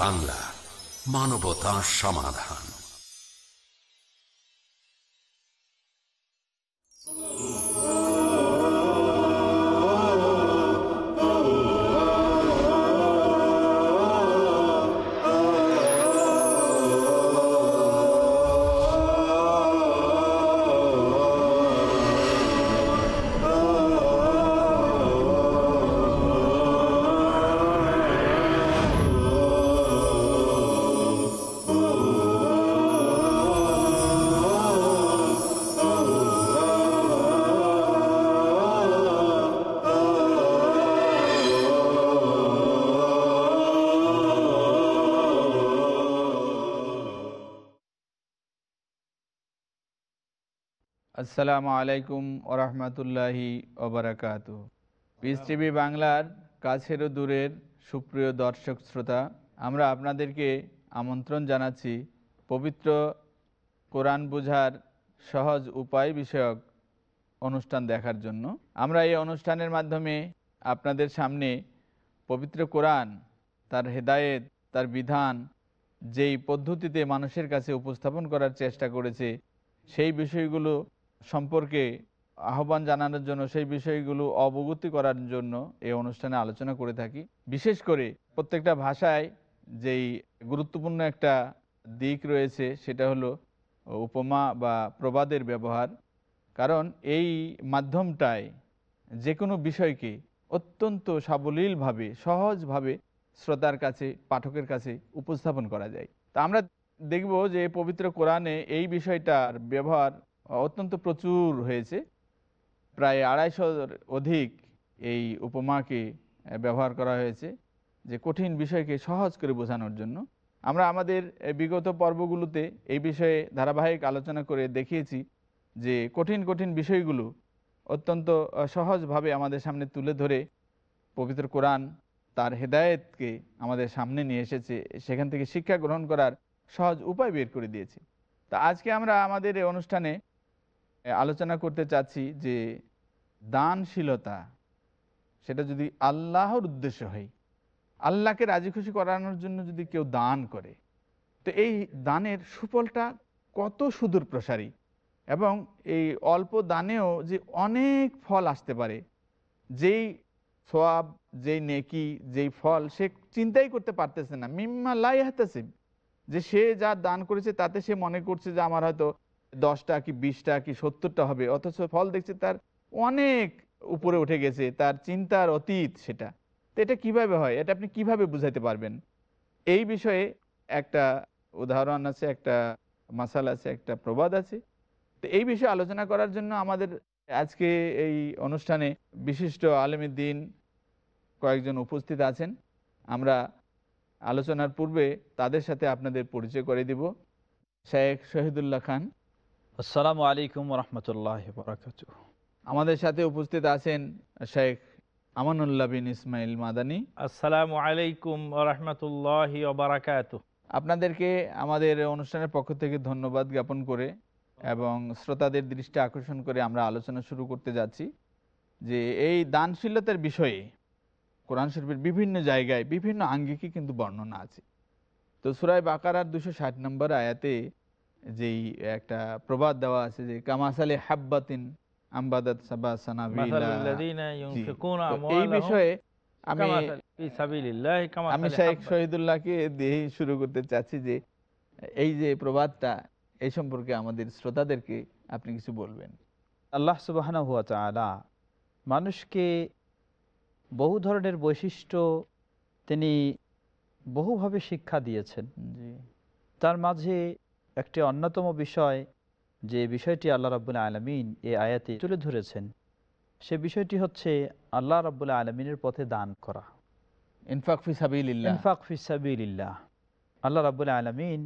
বাংলা মানবতা সমাধান। আসসালামু আলাইকুম ওরহমতুল্লাহি ওবরাকাত পিস টিভি বাংলার কাছেরও দূরের সুপ্রিয় দর্শক শ্রোতা, আমরা আপনাদেরকে আমন্ত্রণ জানাচ্ছি পবিত্র কোরআন বুঝার সহজ উপায় বিষয়ক অনুষ্ঠান দেখার জন্য। আমরা এই অনুষ্ঠানের মাধ্যমে আপনাদের সামনে পবিত্র কোরআন, তার হেদায়েত, তার বিধান, যেই পদ্ধতিতে মানুষের কাছে উপস্থাপন করার চেষ্টা করেছে, সেই বিষয়গুলো সম্পর্কে আহ্বান জানানোর জন্য, সেই বিষয়গুলো অবগতি করার জন্য এই অনুষ্ঠানে আলোচনা করে থাকি। বিশেষ করে প্রত্যেকটা ভাষায় যেই গুরুত্বপূর্ণ একটা দিক রয়েছে, সেটা হলো উপমা বা প্রবাদের ব্যবহার। কারণ এই মাধ্যমটায় যে কোনো বিষয়কে অত্যন্ত সাবলীলভাবে, সহজভাবে শ্রোতার কাছে, পাঠকের কাছে উপস্থাপন করা যায়। তা আমরা দেখব যে পবিত্র কোরআনে এই বিষয়টার ব্যবহার অত্যন্ত প্রচুর হয়েছে। প্রায় আড়াইশোর অধিক এই উপমাকে ব্যবহার করা হয়েছে যে কঠিন বিষয়কে সহজ করে বোঝানোর জন্য। আমরা আমাদের বিগত পর্বগুলোতে এই বিষয়ে ধারাবাহিক আলোচনা করে দেখিয়েছি যে কঠিন কঠিন বিষয়গুলো অত্যন্ত সহজভাবে আমাদের সামনে তুলে ধরে পবিত্র কোরআন তার হেদায়েতকে আমাদের সামনে নিয়ে এসেছে, সেখান থেকে শিক্ষা গ্রহণ করার সহজ উপায় বের করে দিয়েছে। তা আজকে আমরা আমাদের এই অনুষ্ঠানে আলোচনা করতে চাচ্ছি যে দানশীলতা, সেটা যদি আল্লাহর উদ্দেশ্য হয়, আল্লাহকে রাজি খুশি করানোর জন্য যদি কেউ দান করে, তো এই দানের সুফলটা কত সুদূর প্রসারী? এবং এই অল্প দানেও যে অনেক ফল আসতে পারে, যেই সোয়াব, যেই নেকি, যেই ফল সে চিন্তাই করতে পারতেছে না। মিম্মা লাই হাতাসিব যে সে যা দান করেছে তাতে সে মনে করছে যে আমার হয়তো দশটা কি বিশটা কি সত্তরটা হবে, অথচ ফল দেখছে তার অনেক উপরে উঠে গেছে, তার চিন্তার অতীত সেটা। তো এটা কীভাবে হয়? এটা আপনি কীভাবে বুঝাইতে পারবেন? এই বিষয়ে একটা উদাহরণ আছে, একটা মাসাল আছে, একটা প্রবাদ আছে। তো এই বিষয়ে আলোচনা করার জন্য আমাদের আজকে এই অনুষ্ঠানে বিশিষ্ট আলমীদ্দিন কয়েকজন উপস্থিত আছেন। আমরা আলোচনার পূর্বে তাদের সাথে আপনাদের পরিচয় করে দিব। শেখ শহীদুল্লাহ খান আসসালামু আলাইকুম রহমতুল্লাহ বরাকাত আমাদের সাথে উপস্থিত আছেন শেখ আমানুল্লাহ বিন ইসমাইল মাদানি। আসসালামু আলাইকুম রহমতুল্লাহ বারাকাত আপনাদেরকে আমাদের অনুষ্ঠানের পক্ষ থেকে ধন্যবাদ জ্ঞাপন করে এবং শ্রোতাদের দৃষ্টি আকর্ষণ করে আমরা আলোচনা শুরু করতে যাচ্ছি যে এই দানশীলতার বিষয়ে কোরআন শরীফের বিভিন্ন জায়গায় বিভিন্ন আঙ্গিকে কিন্তু বর্ণনা আছে। তো সুরাই বাকারার দুশো ষাট নম্বর আয়াতে যেই একটা প্রবাদ দেওয়া আছে যে কামাসালে হাব্বাতিন আম্বাদাত সাবা এই বিষয়ে আমি আমি শেখ শহীদুল্লাহকে দিয়েই শুরু করতে চাচ্ছি যে এই যে প্রবাদটা এই সম্পর্কে আমাদের শ্রোতাদেরকে আপনি কিছু বলবেন। আল্লাহ সুবাহ মানুষকে বহু ধরনের বৈশিষ্ট্য তিনি বহুভাবে শিক্ষা দিয়েছেন। তার মাঝে একটি অন্যতম বিষয় যে বিষয়টি আল্লাহ রাবুল্লাহ আলমিন এ আয়াতে তুলে ধরেছেন। সে বিষয়টি হচ্ছে আল্লাহ রাবুল্লাহ আলমিনের পথে দান করা। ইনফাক ইনফাক আল্লাহ রাবুল্লাহ আলমিন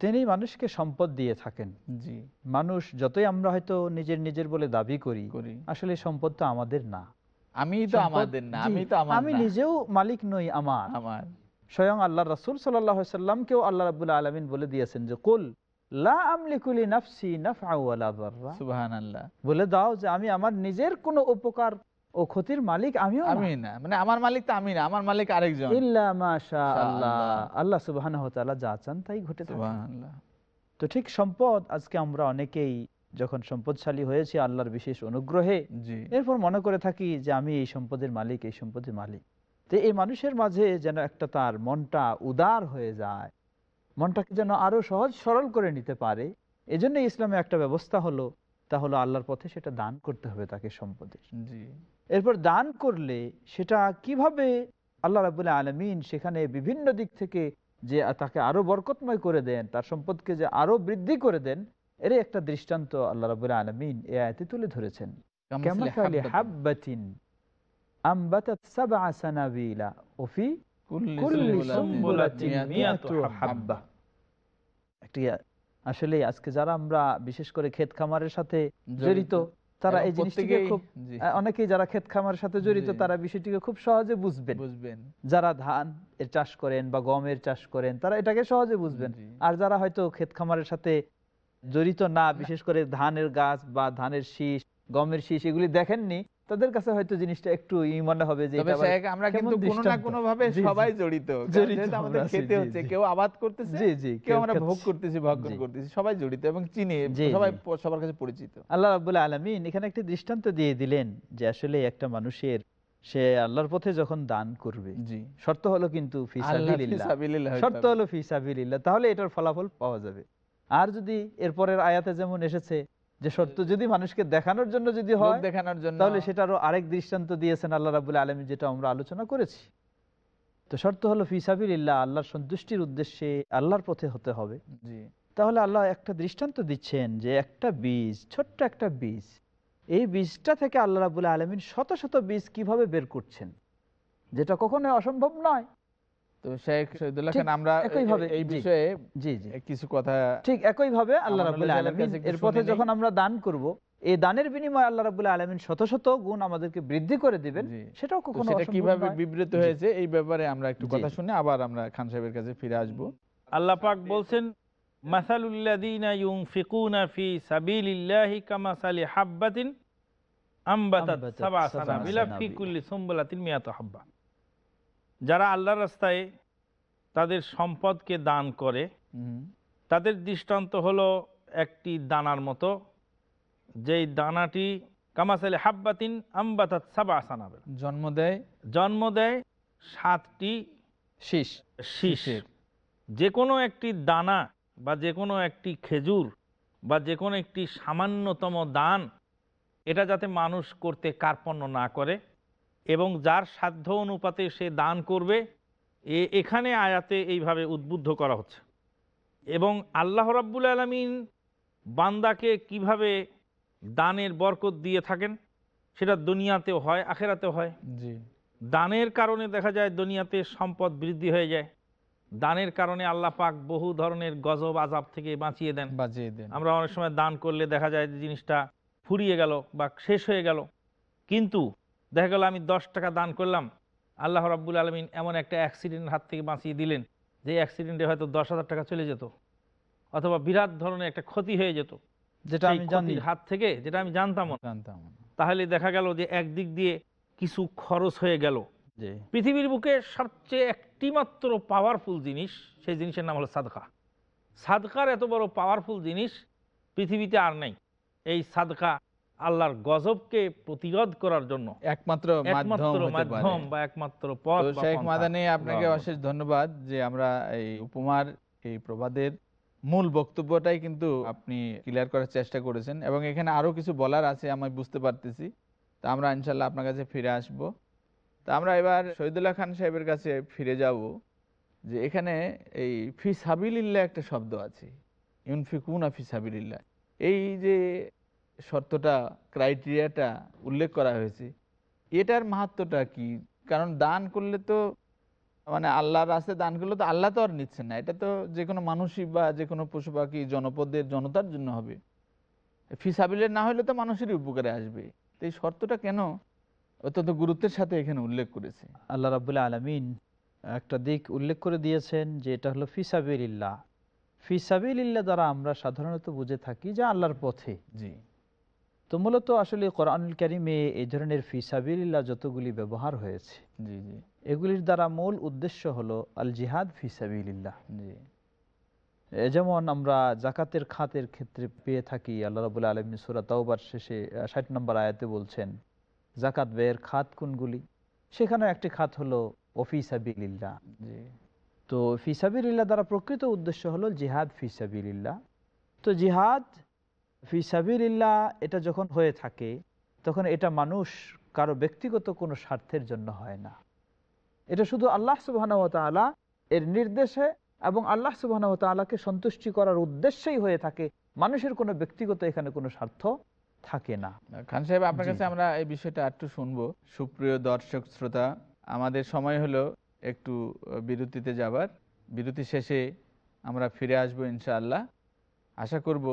তিনি মানুষকে সম্পদ দিয়ে থাকেন। জি। মানুষ যতই আমরা হয়তো নিজের নিজের বলে দাবি করি আসলে সম্পদ তো আমাদের না। আমি তো আমাদের না আমি তো আমি নিজেও মালিক নই আমার। আমার। স্বয়ং আল্লাহ রাসুল সাল্লাহ সাল্লামকেও আল্লাহ রাবুল্লাহ আলমিন বলে দিয়েছেন যে কুল বলে দাও যে আমি আমার নিজের কোনো উপকার ও ক্ষতির মালিক আমিও। আমি না মানে আমার মালিক তো আমি না আমার মালিক আরেকজন। ইল্লা আল্লাহ। যা চান তাই ঘটে সুবহানাল্লাহ। তো ঠিক সম্পদ আজকে আমরা অনেকেই যখন সম্পদশালী হয়েছি আল্লাহর বিশেষ অনুগ্রহে এরপর মনে করে থাকি যে আমি এই সম্পদের মালিক এই সম্পদের মালিক। তো এই মানুষের মাঝে যেন একটা তার মনটা উদার হয়ে যায়। মনটাকে যেন আরও সহজ সরল করে নিতে পারে। এজন্য ইসলামে একটা ব্যবস্থা হলো তা হলো আল্লাহর পথে সেটা দান করতে হবে তাকে সম্পদের। এরপর দান করলে সেটা কীভাবে আল্লাহ রাবুল্লাহ আলমিন সেখানে বিভিন্ন দিক থেকে যে তাকে আরও বরকতময় করে দেন তার সম্পদকে যে আরও বৃদ্ধি করে দেন এর একটা দৃষ্টান্ত আল্লাহ রাবুল্লাহ আলমিন এ আয়তে তুলে ধরেছেন। হাব্বাতিন। হাব্বাতিন আমবাতাত সাবআ সানাবিলা ওফি আসলে আজকে যারা আমরা বিশেষ করে ক্ষেত খামারের সাথে জড়িত। তারা এই জিনিসটিকে খুব অনেকেই যারা ক্ষেত খামারের সাথে জড়িত তারা বিষয়টিকে খুব সহজে বুঝবেন। বুঝবেন। যারা ধান এর চাষ করেন বা গমের চাষ করেন তারা এটাকে সহজে বুঝবেন। আর যারা হয়তো ক্ষেত খামারের সাথে জড়িত না বিশেষ করে ধানের গাছ বা ধানের শীষ গমের শীষ এগুলি দেখেননি তাদের কাছে হয়তো জিনিসটা একটু ই মনে হবে যে আমরা কিন্তু কোনো না কোনো ভাবে। সবাই জড়িত আমাদের খেতে হচ্ছে কেউ আবাদ করতেছে জি জি কেউ আমরা ভোগ করতেছি ভক্ষণ করতেছি সবাই জড়িত এবং চিনি সবাই সবার কাছে পরিচিত। আল্লাহ রাবুল্লাহ আলমিন এখানে একটি দৃষ্টান্ত দিয়ে দিলেন যে আসলে একটা মানুষের সে আল্লাহর পথে যখন দান করবে জি। শর্ত হলো কিন্তু শর্ত হলো ফিসাবিলিল্লাহ তাহলে এটার ফলাফল পাওয়া যাবে। আর যদি এরপরের আয়াতে যেমন এসেছে যে শর্ত যদি মানুষকে দেখানোর জন্য যদি হয় দেখানোর জন্য। তাহলে সেটারও আরেক দৃষ্টান্ত দিয়েছেন আল্লাহ রাবুল আলমী যেটা আমরা আলোচনা করেছি। তো শর্ত হলো ফিসাবিল্লাহ আল্লাহর সন্তুষ্টির উদ্দেশ্যে আল্লাহর পথে হতে হবে। তাহলে আল্লাহ একটা দৃষ্টান্ত দিচ্ছেন যে একটা বীজ ছোট্ট একটা বীজ এই বীজটা থেকে আল্লাহ রাবুল আলমিন শত শত বীজ কীভাবে বের করছেন? যেটা কখনো অসম্ভব নয়। তো শেখ শহীদুল্লাহ খান আমরা এই বিষয়ে জি জি। কিছু কথা ঠিক একইভাবে আল্লাহ আমানুল্লাহ রাবুল সাহেবের কাছে এর পথে যখন আমরা দান করব এই দানের বিনিময়ে আল্লাহ রাবুল আলমিন শত শত গুণ আমাদেরকে বৃদ্ধি করে দিবেন সেটাও কখনো সেটা কীভাবে বিবৃত হয়েছে এই ব্যাপারে আমরা একটু কথা শুনে আবার আমরা খান সাহেবের কাছে ফিরে আসব। আল্লাহ পাক বলছেন মাসালুল্লাযীনা ইউনফিকুনা ফি সাবিলিল্লাহি কামাসালি হাব্বাতিন আমবাতাত আমবাতাত সাবআ সাবআ সানাবিলা ফি সানাবিলা। কুল্লি সুম্বুলাতিন মিয়াতু হাব্বা। যারা আল্লাহর রাস্তায় তাদের সম্পদকে দান করে তাদের দৃষ্টান্ত হলো একটি দানার মতো। যেই দানাটি কামাসালে হাব্বাতিন আমবাতাত সাবআ সানাবিলা। জন্ম দেয়? জন্ম দেয় সাতটি শীষ। শীষের। যে কোনো একটি দানা বা যে কোনো একটি খেজুর বা যে কোনো একটি সামান্যতম দান এটা যাতে মানুষ করতে কার্পণ্য না করে এবং যার সাধ্য অনুপাতে সে দান করবে এ এখানে আয়াতে এইভাবে উদ্বুদ্ধ করা হচ্ছে। এবং আল্লাহ রাব্বুল আলমিন বান্দাকে কীভাবে দানের বরকত দিয়ে থাকেন সেটা দুনিয়াতেও হয় আখেরাতেও হয়। জি। দানের কারণে দেখা যায় দুনিয়াতে সম্পদ বৃদ্ধি হয়ে যায়। দানের কারণে আল্লাহ পাক বহু ধরনের গজব আজাব থেকে বাঁচিয়ে দেন। বাঁচিয়ে দেন। আমরা অনেক সময় দান করলে দেখা যায় যে জিনিসটা ফুরিয়ে গেল বা শেষ হয়ে গেল। কিন্তু দেখা গেল আমি দশ টাকা দান করলাম। আল্লাহ রাব্বুল আলমিন এমন একটা অ্যাক্সিডেন্টের হাত থেকে বাঁচিয়ে দিলেন যে অ্যাক্সিডেন্টে হয়তো দশ হাজার টাকা চলে যেত অথবা বিরাট ধরনের একটা ক্ষতি হয়ে যেত। যেটা আমি জানি। হাত থেকে যেটা আমি জানতাম। জানতাম। তাহলে দেখা গেল যে একদিক দিয়ে কিছু খরচ হয়ে গেল। যে পৃথিবীর বুকে সবচেয়ে একটি মাত্র পাওয়ারফুল জিনিস সেই জিনিসের নাম হলো সাদকা। সাদকার এত বড় পাওয়ারফুল জিনিস পৃথিবীতে আর নেই। এই সাদকা আল্লাহর গজবকে প্রতিরোধ করার জন্য। একমাত্র মাধ্যম বা একমাত্র পথ শেখ। মাদানি আপনাকে অশেষ ধন্যবাদ যে আমরা এই উপমার এই প্রবাদের মূল বক্তব্যটাই কিন্তু আপনি ক্লিয়ার করার চেষ্টা করেছেন এবং এখানে আরও কিছু বলার আছে আমি বুঝতে পারতেছি। তা আমরা ইনশাল্লাহ আপনার কাছে ফিরে আসব। তা আমরা এবার শহীদুল্লাহ খান সাহেবের কাছে ফিরে যাব যে এখানে এই ফি সাবিলিল্লাহ একটা শব্দ আছে। ইউনফিকুনা ফি সাবিলিল্লাহ। এই যে শর্তটা ক্রাইটেরিয়াটা উল্লেখ করা হয়েছে। এটার মাহাত্মটা কি? কারণ দান করলে তো মানে আল্লাহর রাস্তায় দান করলে তো আল্লাহ তো আর নিচ্ছেন না। এটা তো যে কোনো মানুষই বা যে কোনো পশু পাখি জনপদের জনতার জন্য হবে। ফিসাবিলের না হলে তো মানুষেরই উপকারে আসবে। তো এই শর্তটা কেন অত্যন্ত গুরুত্বের সাথে এখানে উল্লেখ করেছে? আল্লাহ রাবুল্লাহ আলমিন একটা দিক উল্লেখ করে দিয়েছেন যে এটা হলো ফিসাবিল্লাহ ফিসাবিল্লাহ দ্বারা আমরা সাধারণত বুঝে থাকি যে আল্লাহর পথে। জি। তো মূলত আসলে কোরআনুল কারিমে এই ধরনের ফিসাবিল্লা যতগুলি ব্যবহার হয়েছে জি জি। এগুলির দ্বারা মূল উদ্দেশ্য হলো আল জিহাদ ফিসাবিল্লাহ জি। যেমন আমরা জাকাতের খাতের ক্ষেত্রে পেয়ে থাকি আল্লাহ রাবুল আলমী সুরা তাওবার শেষে ষাট নম্বর আয়াতে বলছেন জাকাত ব্যয়ের খাত কোনগুলি? সেখানে একটি খাত হলো ওফিসাবিল্লাহ জি। তো ফিসাবিল্লাহ দ্বারা প্রকৃত উদ্দেশ্য হলো জিহাদ ফিসাবিল্লাহ তো জিহাদ ফিসাবিল্লাহ এটা যখন হয়ে থাকে তখন এটা মানুষ কারও ব্যক্তিগত কোনো স্বার্থের জন্য হয় না। এটা শুধু আল্লাহ সুবাহানতালা এর নির্দেশে এবং আল্লাহ সুবাহানতালাকে সন্তুষ্টি করার উদ্দেশ্যেই হয়ে থাকে। মানুষের কোনো ব্যক্তিগত এখানে কোনো স্বার্থ থাকে না। খান সাহেব আপনার কাছে আমরা এই বিষয়টা একটু শুনব। সুপ্রিয় দর্শক শ্রোতা আমাদের সময় হলো একটু বিরতিতে যাবার। বিরতি শেষে আমরা ফিরে আসব ইনশাআল্লাহ। আশা করব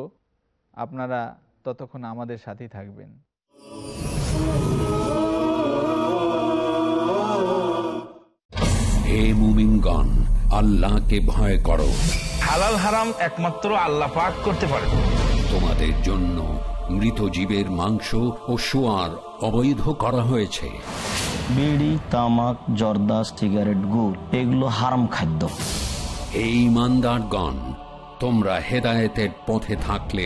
আপনারা ততক্ষণ আমাদের সাথেই থাকবেন। হে মুমিনগণ আল্লাহকে ভয় করো। হালাল হারাম একমাত্র আল্লাহ পাক করতে পারে। তোমাদের জন্য মৃত জীবের মাংস ও সোয়ার অবৈধ করা হয়েছে। বিড়ি তামাক জর্দা সিগারেট গুড় এগুলো হারাম খাদ্য। হে ইমানদারগণ তোমরা হেদায়েতের পথে থাকলে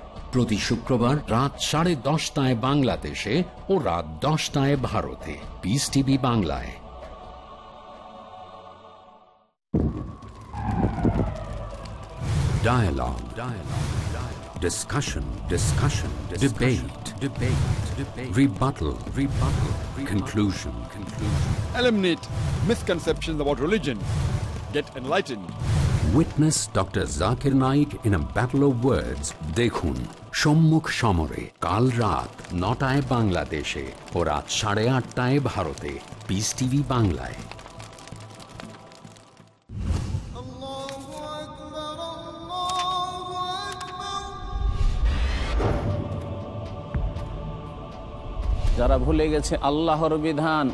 প্রতি শুক্রবার রাত সাড়ে দশটায় বাংলাদেশে ও রাত দশটায় ভারতে পিস টিভি বাংলায় Dialogue. Dialogue. Dialogue. Discussion. Discussion. Debate. Debate. Debate. Rebuttal. Rebuttal. Conclusion. Conclusion. Eliminate misconceptions about religion. Get enlightened. Witness Dr. Zakir Naik in a battle of words. দেখুন সম্মুখ সমরে কাল রাত নটায় বাংলাদেশে ও রাত সাড়ে আটটায় ভারতে। পিস টিভি বাংলায়। যারা ভুলে গেছে আল্লাহর বিধান,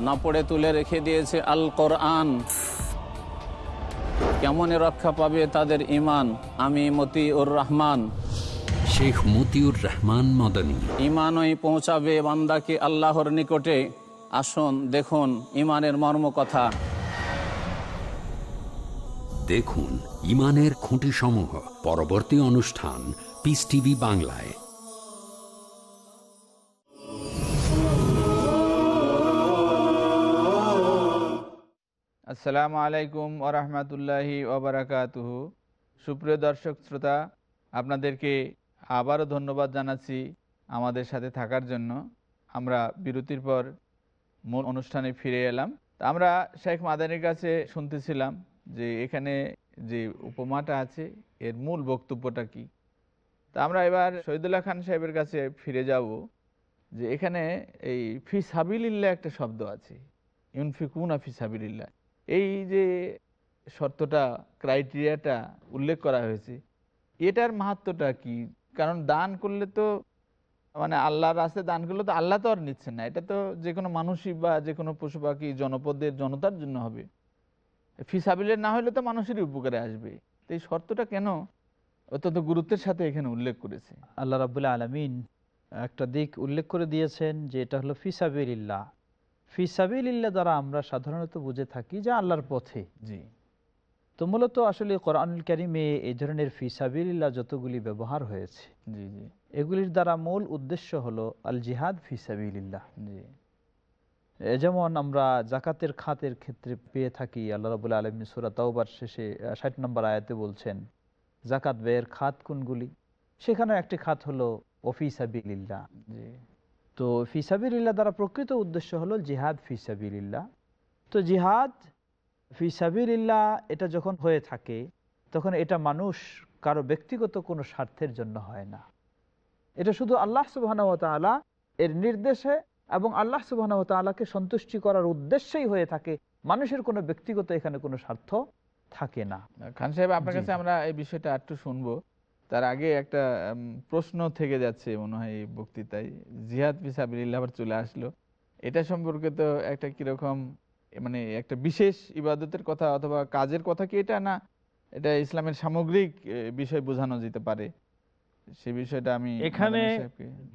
না পড়ে তুলে রেখে দিয়েছে আল কোরআন। কেমনে রক্ষা পাবে তাদের ইমান আমি মতিউর রহমান। শেখ মতিউর রহমান মদনী। ইমানই পৌঁছাবে বান্দাকে আল্লাহর নিকটে। আসুন দেখুন ইমানের মর্ম কথা দেখুন ইমানের খুঁটি সমূহ পরবর্তী অনুষ্ঠান পিস টিভি বাংলায়। আসসালামু আলাইকুম ওরহমতুল্লাহি ওবরাকাতুহু। সুপ্রিয় দর্শক শ্রোতা, আপনাদেরকে আবারও ধন্যবাদ জানাচ্ছি আমাদের সাথে থাকার জন্য। আমরা বিরতির পর মূল অনুষ্ঠানে ফিরে এলাম। আমরা শেখ মাদানির কাছে শুনতেছিলাম যে এখানে যে উপমাটা আছে, এর মূল বক্তব্যটা কি? তা আমরা এবার শহীদুল্লাহ খান সাহেবের কাছে ফিরে যাব যে এখানে এই ফি সাবিলিল্লা একটা শব্দ আছে। ইউনফিকুনা ফি সাবিলিল্লাহ। এই যে শর্তটা ক্রাইটেরিয়াটা উল্লেখ করা হয়েছে, এটার মাহাত্মটা কি? কারণ দান করলে তো মানে আল্লাহর রাস্তায় দান করলে তো আল্লাহ তো আর নিচ্ছেন না। এটা তো যে কোনো মানুষই বা যে কোনো পশু পাখি জনপদের, জনতার জন্য হবে। ফিসাবিলের না হলে তো মানুষেরই উপকারে আসবে। তো এই শর্তটা কেন অত্যন্ত গুরুত্বের সাথে এখানে উল্লেখ করেছে? আল্লাহ রাবুল্লাহ আলমিন একটা দিক উল্লেখ করে দিয়েছেন যে এটা হলো ফিসাবিল্লাহ ফিসাবিল্লাহ দ্বারা আমরা সাধারণত বুঝে থাকি যে আল্লাহর পথে। জি। তো মূলত আসলে কোরআনুল কারিমে এই ধরনের ফিসাবিল্লাহ যতগুলি ব্যবহার হয়েছে জি জি। এগুলির দ্বারা মূল উদ্দেশ্য হলো আল জিহাদ ফিসাবিল্লাহ জি। যেমন আমরা জাকাতের খাতের ক্ষেত্রে পেয়ে থাকি আল্লাহ রাবুল আলমী সুরা তাওবার শেষে ষাট নম্বর আয়াতে বলছেন জাকাত ব্যয়ের খাত কোনগুলি? সেখানে একটি খাত হলো ওফিসাবিল্লাহ জি। তো ফিসাবিল্লাহ দ্বারা প্রকৃত উদ্দেশ্য হলো জিহাদ ফিসাবিল্লাহ তো জিহাদ ফিসাবিল্লাহ এটা যখন হয়ে থাকে তখন এটা মানুষ কারও ব্যক্তিগত কোনো স্বার্থের জন্য হয় না। এটা শুধু আল্লাহ সুবাহ এর নির্দেশে এবং আল্লাহ সুবাহ তালাকে সন্তুষ্টি করার উদ্দেশ্যেই হয়ে থাকে। মানুষের কোনো ব্যক্তিগত এখানে কোনো স্বার্থ থাকে না। খান সাহেব আপনার কাছে আমরা এই বিষয়টা একটু শুনব। তার আগে একটা প্রশ্ন থেকে যাচ্ছে মনে হয় এই বক্তৃতায়। জিহাদ ফিসাবিল্লাহ আবার চলে আসলো। এটা সম্পর্কে তো একটা কীরকম মানে একটা বিশেষ ইবাদতের কথা অথবা কাজের কথা কি এটা? না এটা ইসলামের সামগ্রিক বিষয় বোঝানো যেতে পারে। সে বিষয়টা আমি এখানে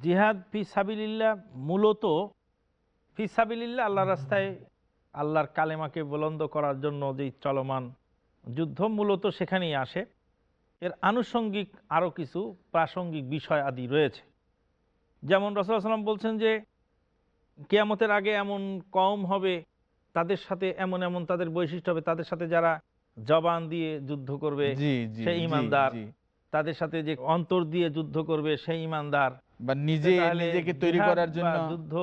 জিহাদ ফি সাবিলিল্লাহ মূলত ফি সাবিলিল্লাহ আল্লাহ রাস্তায় আল্লাহর কালেমাকে বুলন্দ করার জন্য যে চলমান যুদ্ধ মূলত সেখানেই আসে। এর আনুষঙ্গিক আরও কিছু প্রাসঙ্গিক বিষয় আদি রয়েছে। যেমন সাল্লাম বলছেন যে কেয়ামতের আগে এমন কম হবে তাদের সাথে এমন এমন তাদের বৈশিষ্ট্য হবে তাদের সাথে যারা জবান দিয়ে যুদ্ধ করবে সে ইমানদার তাদের সাথে যে অন্তর দিয়ে যুদ্ধ করবে সেই ইমানদার। বা নিজে নিজেকে তৈরি করার জন্য যুদ্ধ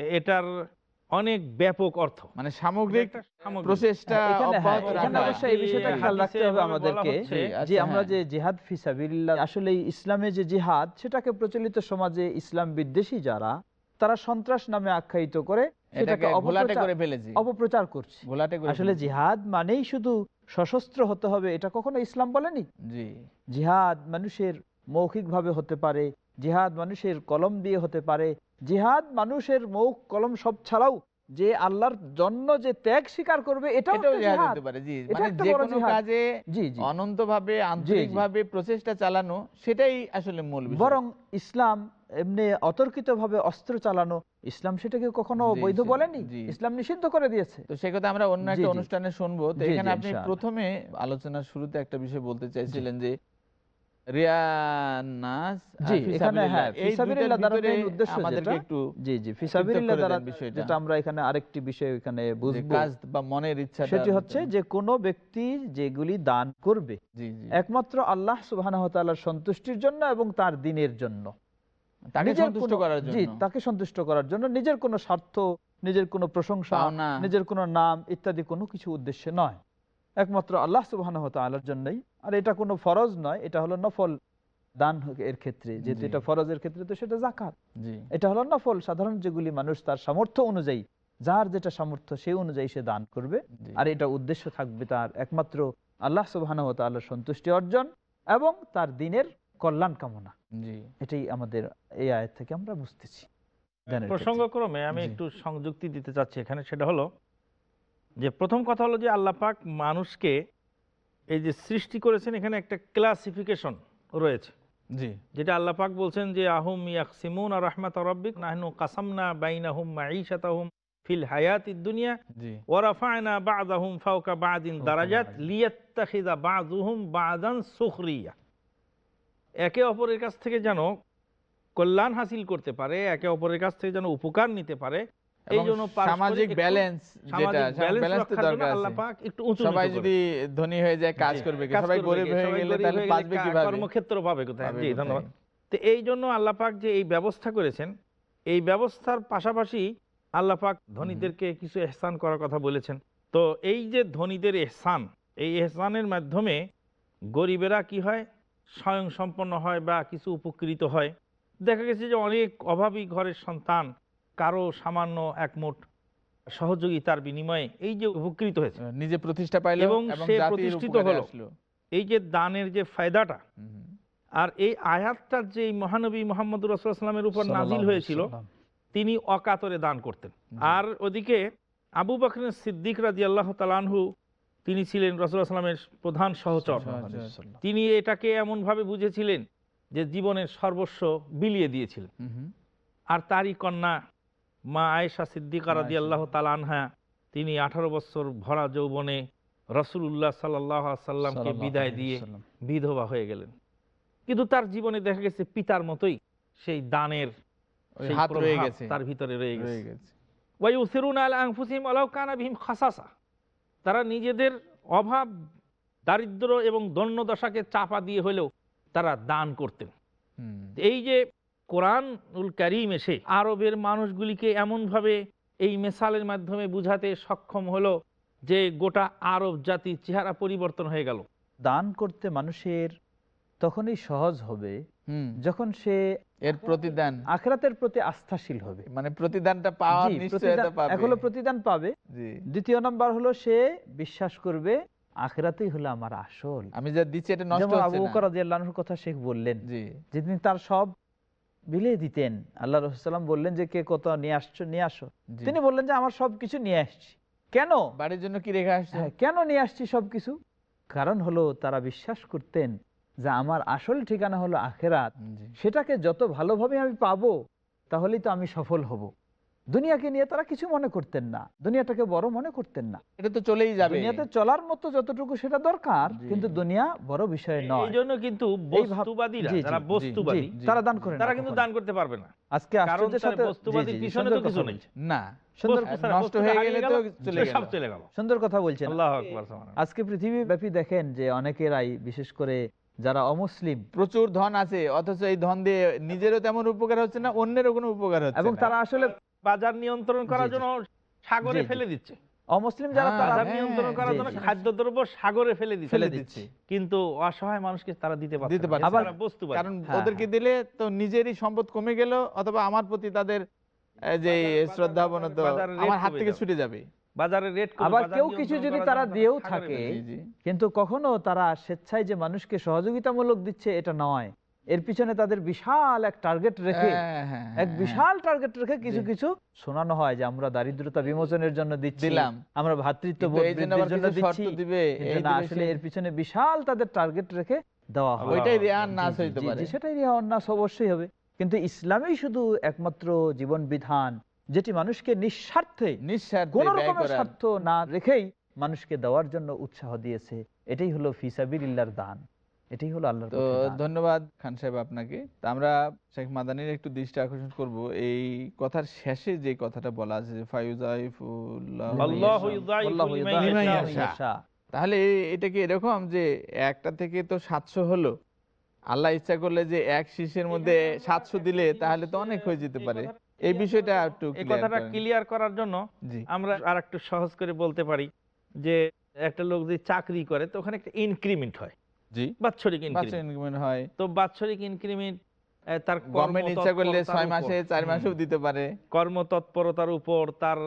এটার অনেক ব্যাপক অর্থ। মানে সামগ্রিক প্রচেষ্টা হ্যাঁ, হ্যাঁ, অব্যাহত রাখা। অবশ্যই এই বিষয়টা খেয়াল রাখতে হবে আমাদেরকে যে আচ্ছা, আমরা হ্যাঁ। যে জিহাদ ফিসাবিল্লাহ আসলে ইসলামে যে জিহাদ সেটাকে প্রচলিত সমাজে ইসলাম বিদ্বেষী যারা তারা সন্ত্রাস নামে আখ্যায়িত করে সেটাকে অপপ্রচার- করে ফেলেছি। অপপ্রচার করছে। আসলে জিহাদ মানেই শুধু সশস্ত্র হতে হবে এটা কখনো ইসলাম বলেনি? জি। জিহাদ মানুষের মৌখিকভাবে হতে পারে জিহাদ মানুষের কলম দিয়ে হতে পারে জিহাদ মানুষের মৌখ কলম সব ছাড়াও যে আল্লাহর জন্য যে ত্যাগ স্বীকার করবে এটাও। হতে পারে জি মানে যে কোনো কাজে অনন্তভাবে আন্তরিকভাবে প্রচেষ্টা চালানো সেটাই আসলে মূল বিষয়। বরং ইসলাম এমনি অতর্কিতভাবে অস্ত্র চালানো ইসলাম সেটাকে কখনো বৈধ বলেনি। ইসলাম নিষিদ্ধ করে দিয়েছে। তো সে কথা আমরা অন্য একটা অনুষ্ঠানে শুনব। তো এখানে আপনি প্রথমে আলোচনার শুরুতে একটা বিষয় বলতে চাইছিলেন যে যেগুলি দান করবে জি জি। একমাত্র আল্লাহ তাআলার সন্তুষ্টির জন্য এবং তার দিনের জন্য। তাকে সন্তুষ্ট করার জি জন্য। তাকে সন্তুষ্ট করার জন্য নিজের কোনো স্বার্থ নিজের কোনো প্রশংসা নিজের কোনো নাম ইত্যাদি কোনো কিছু উদ্দেশ্যে নয়। একমাত্র আল্লাহ তাআলার জন্যই আর এটা কোনো ফরজ নয় এটা হলো নফল দান এর ক্ষেত্রে যেহেতু। এটা ফরজের ক্ষেত্রে তো সেটা জাকাত এটা হলো নফল সাধারণ যেগুলি মানুষ তার সামর্থ্য অনুযায়ী যার যেটা সামর্থ্য সেই অনুযায়ী সে দান করবে। আর এটা উদ্দেশ্য থাকবে তার একমাত্র আল্লাহ সুবহানাহু ওয়া তাআলার সন্তুষ্টি অর্জন এবং তার দিনের কল্যাণ কামনা। এটাই আমাদের এই আয়ের থেকে আমরা বুঝতেছি। প্রসঙ্গক্রমে আমি একটু সংযুক্তি দিতে চাচ্ছি এখানে সেটা হলো যে প্রথম কথা হলো যে আল্লাহ পাক মানুষকে এই যে সৃষ্টি করেছেন এখানে একটা ক্লাসিফিকেশন রয়েছে। জি। যেটা আল্লাহ পাক বলছেন যে আহুম ইয়াকসিমুন আর রহমাত রব্বিক নাহনু কাসামনা বাইনাহুম মাঈশাতাহুম ফিল হায়াতিদ দুনিয়া জি। ওয়ারাফায়না বা'দাহুম ফাওকা বা'দিন দারাজাত লিয়াত্তাখিযা বা'দুহুম বা'দান সুখরিয়া। একে অপরের কাছ থেকে যেন কল্যাণ হাসিল করতে পারে একে অপরের কাছ থেকে যেন উপকার নিতে পারে এই জন্য পারস্পরিক সামাজিক ব্যালেন্স যেটা সামাজিক ব্যালেন্স ব্যালেন্স তো রক্ষার জন্য দরকার আল্লাহ পাক একটু উঁচু সবাই যদি ধনী হয়ে যায় কাজ করবে। সবাই গরিব হয়ে গেলে তাহলে বাঁচবে কীভাবে? কর্মক্ষেত্র পাবে কোথায়? জি ধন্যবাদ। তো এই জন্য আল্লাহ পাক যে এই ব্যবস্থা করেছেন এই ব্যবস্থার পাশাপাশি আল্লাহ পাক ধনীদেরকে কিছু এহসান করার কথা বলেছেন। তো এই যে ধনীদের এহসান এই এহসানের মাধ্যমে গরিবেরা কি হয়? স্বয়ং সম্পন্ন হয় বা কিছু উপকৃত হয়। দেখা গেছে যে অনেক অভাবী ঘরের সন্তান কারও সামান্য একমুঠ সহযোগিতার বিনিময়ে এই যে উপকৃত হয়েছে। নিজে প্রতিষ্ঠা পাইলো এবং সে প্রতিষ্ঠিত হলো। এই যে দানের যে ফায়দাটা আর এই আয়াতটার যে মহানবী মোহাম্মদ রসুলামের উপর নাজিল হয়েছিল তিনি অকাতরে দান করতেন। আর ওদিকে আবু বকর সিদ্দিক রাজি আল্লাহ তালানহু তিনি ছিলেন রসুলামের প্রধান সহচর। তিনি এটাকে এমনভাবে বুঝেছিলেন যে জীবনের সর্বস্ব বিলিয়ে দিয়েছিলেন। আর তারই কন্যা মা আয়েশা সিদ্দিকা রাদি আল্লাহ তালানহা তিনি আঠারো বছর ভরা যৌবনে রসুল্লাহ সাল্লাহ সাল্লামকে বিদায় দিয়ে বিধবা হয়ে গেলেন। কিন্তু তার জীবনে দেখা গেছে পিতার মতোই সেই দানের তার ভিতরে রয়ে গেছে। তারা নিজেদের অভাব দারিদ্র এবং দৈন্যদশাকে চাপা দিয়ে হলেও তারা দান করতেন। এই যে কোরআন উল করিম এসে আরবের মানুষগুলিকে এমনভাবে এই মেসালের মাধ্যমে বুঝাতে সক্ষম হলো যে গোটা আরব জাতির চেহারা পরিবর্তন হয়ে গেল। দান করতে মানুষের তখনই সহজ হবে যখন সে এর প্রতিদান। আখরাতের প্রতি আস্থাশীল হবে। মানে প্রতিদানটা পাওয়ার নিশ্চয়তা প্রতিদান- পাবে। এক প্রতিদান পাবে। দ্বিতীয় নাম্বার হলো সে বিশ্বাস করবে আখরাতেই হলো আমার আসল। আমি যা দিচ্ছি এটা নষ্ট আবু হচ্ছে না। বকর রাদিয়াল্লাহুর কথা শেখ বললেন জি। যে তিনি তার সব বিলিয়ে দিতেন। আল্লাহ রসুলাম বললেন যে কে কত নিয়ে আসছো নিয়ে আসো। তিনি বললেন যে আমার সব কিছু নিয়ে আসছি। কেন? বাড়ির জন্য কি রেখে আসছে হ্যাঁ, কেন নিয়ে আসছি সবকিছু? কারণ হলো তারা বিশ্বাস করতেন যে আমার আসল ঠিকানা হলো আখেরাত। সেটাকে যত ভালোভাবে আমি পাবো তাহলেই তো আমি সফল হব। দুনিয়াকে নিয়ে তারা কিছু মনে করতেন না। দুনিয়াটাকে বড় মনে করতেন না। এটা তো চলেই যাবে। দুনিয়াতে চলার মতো যতটুকু সেটা দরকার কিন্তু দুনিয়া বড় বিষয় নয়। এই জন্য কিন্তু বস্তুবাদীরা যারা বস্তুবাদী তারা দান করেন তারা কিন্তু দান করতে পারবে না। আজকে আশ্চর্যের সাথে বস্তুবাদীর জি, পিছনে সুন্দর তো কথা কিছু নেই। বলছেন। না সুন্দর কথা নষ্ট হয়ে গেলে তো চলে গেল। চলে গেল। সুন্দর কথা বলছেন। আল্লাহ আকবার আজকে পৃথিবী ব্যাপী দেখেন যে অনেকেরাই বিশেষ করে যারা অমুসলিম প্রচুর ধন আছে অথচ এই ধন দিয়ে নিজেরও তেমন উপকার হচ্ছে না অন্যেরও কোনো উপকার হচ্ছে এবং তারা আসলে বাজার নিয়ন্ত্রণ করার। জন্য সাগরে। ফেলে দিচ্ছে অমুসলিম যারা হ্যাঁ, তারা বাজার হ্যাঁ, নিয়ন্ত্রণ করার জন্য খাদ্যদ্রব্য সাগরে ফেলে দিচ্ছে ফেলে দিচ্ছে। কিন্তু অসহায় মানুষকে তারা দিতে পারছে দিতে। পারছে আবার- বস্তুবাদী কারণ হ্যাঁ, ওদেরকে দিলে তো নিজেরই সম্পদ কমে গেল অথবা আমার প্রতি তাদের যে শ্রদ্ধা বনত আমার হাত থেকে। ছুটে যাবে বাজারের রেট আবার কেউ কিছু যদি তারা দিয়েও থাকে। কিন্তু কখনো তারা স্বেচ্ছায় যে মানুষকে সহযোগিতামূলক দিচ্ছে এটা নয় এর পিছনে তাদের বিশাল এক টার্গেট রেখে হ্যাঁ, হ্যাঁ, এক হ্যাঁ, বিশাল টার্গেট রেখে কিছু কিছু শোনানো হয় যে আমরা দারিদ্রতা বিমোচনের জন্য দিচ্ছি দিলাম। আমরা ভ্রাতৃত্ব জন্য দিচ্ছি। দিবে, আসলে এর পিছনে বিশাল তাদের টার্গেট রেখে দেওয়া হয়। ওইটাই রেয়ার হইতে পারে। সেটাই রেয়া অবশ্যই হবে। কিন্তু ইসলামেই শুধু একমাত্র জীবন বিধান যেটি মানুষকে নিঃস্বার্থে নিঃস্বার্থে কোন রকমের স্বার্থ না রেখেই মানুষকে দেওয়ার জন্য উৎসাহ দিয়েছে। এটাই হলো ফিসাবিল্লার দান। এটাই হলো আল্লাহর তো ধন্যবাদ খান সাহেব আপনাকে। তা আমরা শেখ মাদানির একটু দৃষ্টি আকর্ষণ করব। এই কথার শেষে যে কথাটা বলা আছে যে। তাহলে এ- এটা কি এরকম যে একটা থেকে তো সাতশো হলো? আল্লাহ ইচ্ছা করলে যে এক শীষের মধ্যে সাতশো দিলে তাহলে তো অনেক হয়ে যেতে পারে। এই বিষয়টা একটু এই কথাটা ক্লিয়ার করার জন্য আমরা আর একটু সহজ করে বলতে পারি যে একটা লোক যদি চাকরি করে তো ওখানে একটা ইনক্রিমেন্ট হয়। জি। বাৎসরিক ইনক্রিমেন্ট ইনক্রিমেন্ট হয়। তো বাৎসরিক ইনক্রিমেন্ট তার গভর্নমেন্ট ইচ্ছা করলে কর্মতৎপরতার মাসে উপর, মাসেও দিতে পারে। কর্মতৎপরতার উপর তার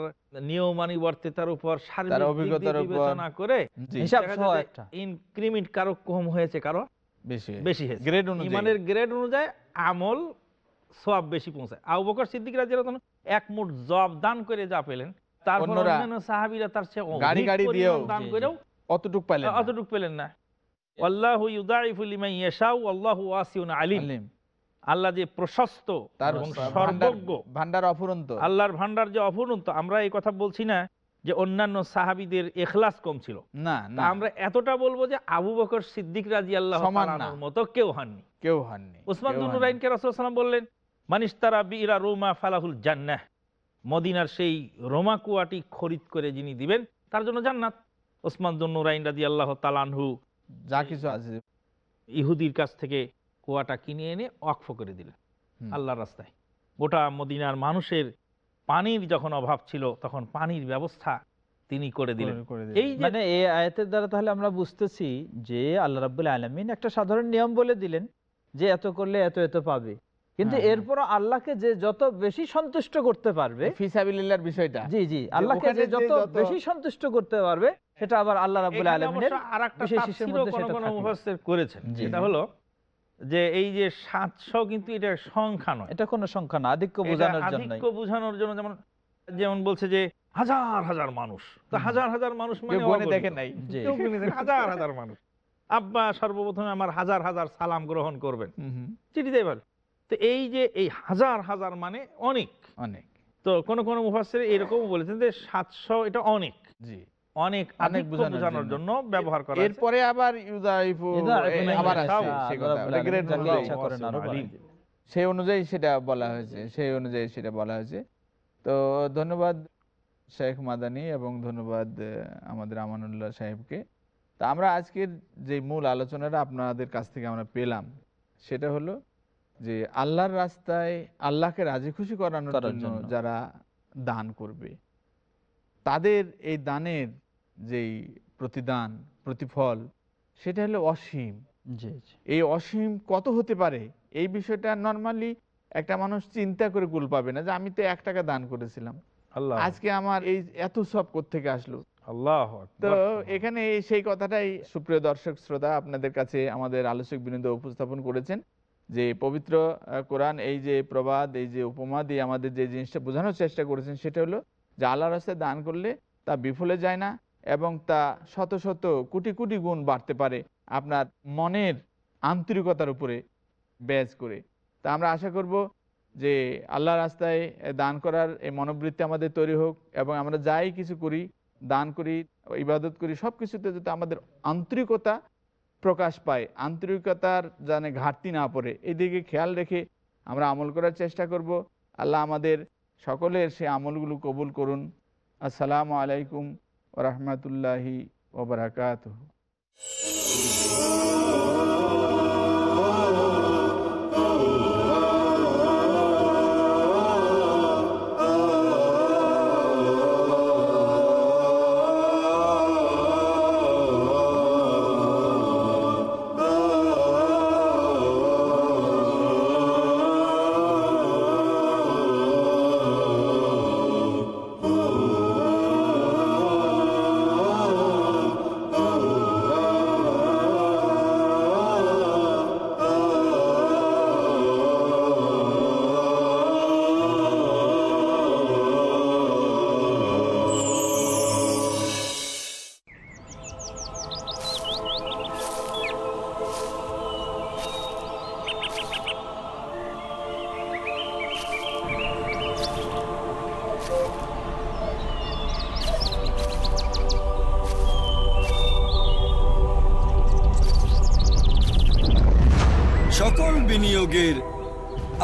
নিয়মানুবর্তিতার উপর সার্বিক অভিজ্ঞতার উপর। বিবেচনা করে হিসাব সহ একটা। ইনক্রিমেন্ট কারও কম হয়েছে কারও বেশি বেশি হয়েছে। গ্রেড অনুযায়ী। ইমানের গ্রেড অনুযায়ী আমল সব বেশি পৌঁছায়। আবু বকর সিদ্দিক রাদিয়াল্লাহু এক মুঠ জব দান করে যা পেলেন তারপর অন্যান্য সাহাবীরা তার চেয়ে গাড়ি গাড়ি দিয়েও দান জি, জি। করেও অতটুক। অতটুকু পেলেন না। আলিম আলিম। আল্লাহ যে প্রশস্ত তার এবং ভান্ডার- সর্বজ্ঞ। ভান্ডার অফুরন্ত। আল্লাহর ভান্ডার যে অফুরন্ত আমরা এই কথা বলছি না যে অন্যান্য সাহাবীদের এখলাস কম ছিল। না আমরা এতটা বলব যে আবু বকর সিদ্দিক রাজি আল্লাহ মতো কেউ হননি। কেউ হননি উসমান বললেন মানিস্তারা বিরা রোমা ফালাহুল জান্নাহ। মদিনার সেই রোমা কুয়াটি খরিদ করে যিনি দিবেন তার জন্য জান্নাত। ওসমান দুন নুরাইন রাজি আল্লাহ তালানহু যা কিছু আছে ইহুদির কাছ থেকে কুয়াটা কিনে এনে অক্ফ করে দিলেন। আল্লাহর রাস্তায় গোটা মদিনার মানুষের পানির যখন অভাব ছিল তখন পানির ব্যবস্থা তিনি করে দিলেন। এই মানে এই আয়াতের দ্বারা তাহলে আমরা বুঝতেছি যে আল্লাহ রাব্বুল আলমিন একটা সাধারণ নিয়ম বলে দিলেন যে এত করলে এত এত পাবে কিন্তু হ্যাঁ। এরপর আল্লাহকে যে যত বেশি সন্তুষ্ট করতে পারবে ফিসাবিলিল্লাহর বিষয়টা জি জি আল্লাহকে যে যত- বেশি সন্তুষ্ট করতে পারবে সেটা আবার আল্লাহ এখানে আলমিনের বিশেষ মধ্যে সেটা করেছেন। জি। হলো যে এই যে সাতশো কিন্তু এটা সংখ্যা নয়। এটা কোনো সংখ্যা না আধিক্য বোঝানোর জন্য আধিক্য বোঝানোর জন্য যেমন যেমন বলছে যে হাজার হাজার মানুষ। তো হাজার হাজার মানুষ মানে কেউ গণে অগণিত। দেখে নাই হাজার হাজার মানুষ। আব্বা সর্বপ্রথমে আমার হাজার হাজার সালাম গ্রহণ করবেন। চিঠি দেয় বলে তো এই যে এই হাজার হাজার মানে অনেক। অনেক। তো কোন কোন মুফাসসির এরকম বলেছেন যে সাতশো এটা অনেক। জি। অনেক অনেক বোঝানোর জন্য। ব্যবহার করা এরপরে আবার আবার ইয়াশা, আসছে সে আল্লাহ কথা রাব্বুল ওটা আলামিন গ্রেড ইচ্ছা করেন আরও সেই অনুযায়ী সেটা বলা হয়েছে সেই অনুযায়ী সেটা বলা হয়েছে। তো ধন্যবাদ শেখ মাদানি এবং ধন্যবাদ আমাদের আমানুল্লাহ সাহেবকে। তা আমরা আজকের যে মূল আলোচনাটা আপনাদের কাছ থেকে আমরা পেলাম সেটা হলো যে আল্লাহর রাস্তায় আল্লাহকে রাজি খুশি করানোর জন্য। যারা দান করবে তাদের এই দানের যেই প্রতিদান প্রতিফল সেটা হলো অসীম। এই অসীম কত হতে পারে? এই বিষয়টা নর্মালি একটা মানুষ চিন্তা করে কুল পাবে না যে আমি তো এক টাকা দান করেছিলাম। আল্লাহ। আজকে আমার এই এত সব থেকে আসলো? আল্লাহ তো এখানে এই- সেই কথাটাই সুপ্রিয় দর্শক শ্রোতা আপনাদের কাছে আমাদের আলোচক বিনোদ উপস্থাপন করেছেন যে পবিত্র কোরআন এই যে প্রবাদ এই যে উপমা দিয়ে আমাদের যে জিনিসটা বোঝানোর চেষ্টা করেছেন সেটা হলো যে আল্লাহ রাস্তায় দান করলে তা বিফলে যায় না এবং তা শত শত কোটি কোটি গুণ বাড়তে পারে আপনার মনের আন্তরিকতার উপরে ব্যাজ করে। তা আমরা আশা করব যে আল্লাহ রাস্তায় দান করার এই মনোবৃত্তি আমাদের তৈরি হোক এবং আমরা যাই কিছু করি, দান করি, ইবাদত করি সব কিছুতে যাতে আমাদের আন্তরিকতা প্রকাশ পায়, আন্তরিকতার যেন ঘাটতি না পড়ে। এদিকে খেয়াল রেখে আমরা আমল করার চেষ্টা করব। আল্লাহ আমাদের সকলের সে আমলগুলো কবুল করুন। আসসালামু আলাইকুম ওরহমতুল্লাহি ওবরাকাত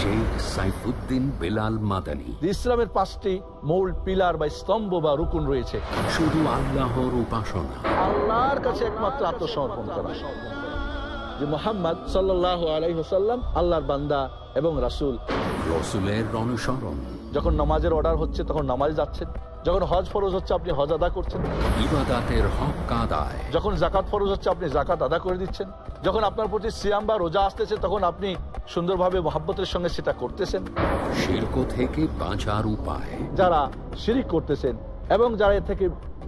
শেখ সাইফুদ্দিন বেলাল মাদানী। ইসলামের পাঁচটি মূল পিলার বা স্তম্ভ বা রুকুন রয়েছে। শুধু আল্লাহর উপাসনা। আল্লাহর কাছে একমাত্র আত্মসমর্পণ করা। যে মোহাম্মদ সাল্লাহ আল্লাহর বান্দা এবং রাসূল। রসুলের অনুসরণ। যখন নামাজের অর্ডার হচ্ছে তখন নামাজ যাচ্ছেন যখন হজ ফরজ হচ্ছে আপনি হজ আদা করছেন। ইবাদাতের হক আদায় যখন জাকাত ফরজ হচ্ছে আপনি জাকাত আদা করে দিচ্ছেন। যখন আপনার প্রতি সিয়াম বা রোজা আসতেছে তখন আপনি সুন্দরভাবে মহাব্বতের সঙ্গে সেটা করতেছেন। শিল্প থেকে বাঁচার উপায়। যারা শিরিক করতেছেন এবং যারা এ থেকে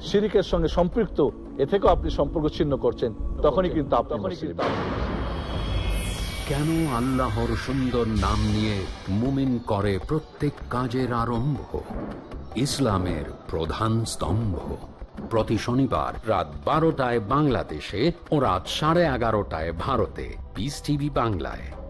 শিরিকের সঙ্গে সম্পৃক্ত এ থেকেও আপনি সম্পর্ক ছিন্ন করছেন তখনই কিন্তু আপনি কেন আল্লাহর সুন্দর নাম নিয়ে মুমিন করে প্রত্যেক কাজের আরম্ভ? ইসলামের প্রধান স্তম্ভ। প্রতি শনিবার রাত বারোটায় বাংলাদেশে ও রাত সাড়ে এগারোটায় ভারতে পিস টিভি বাংলায়।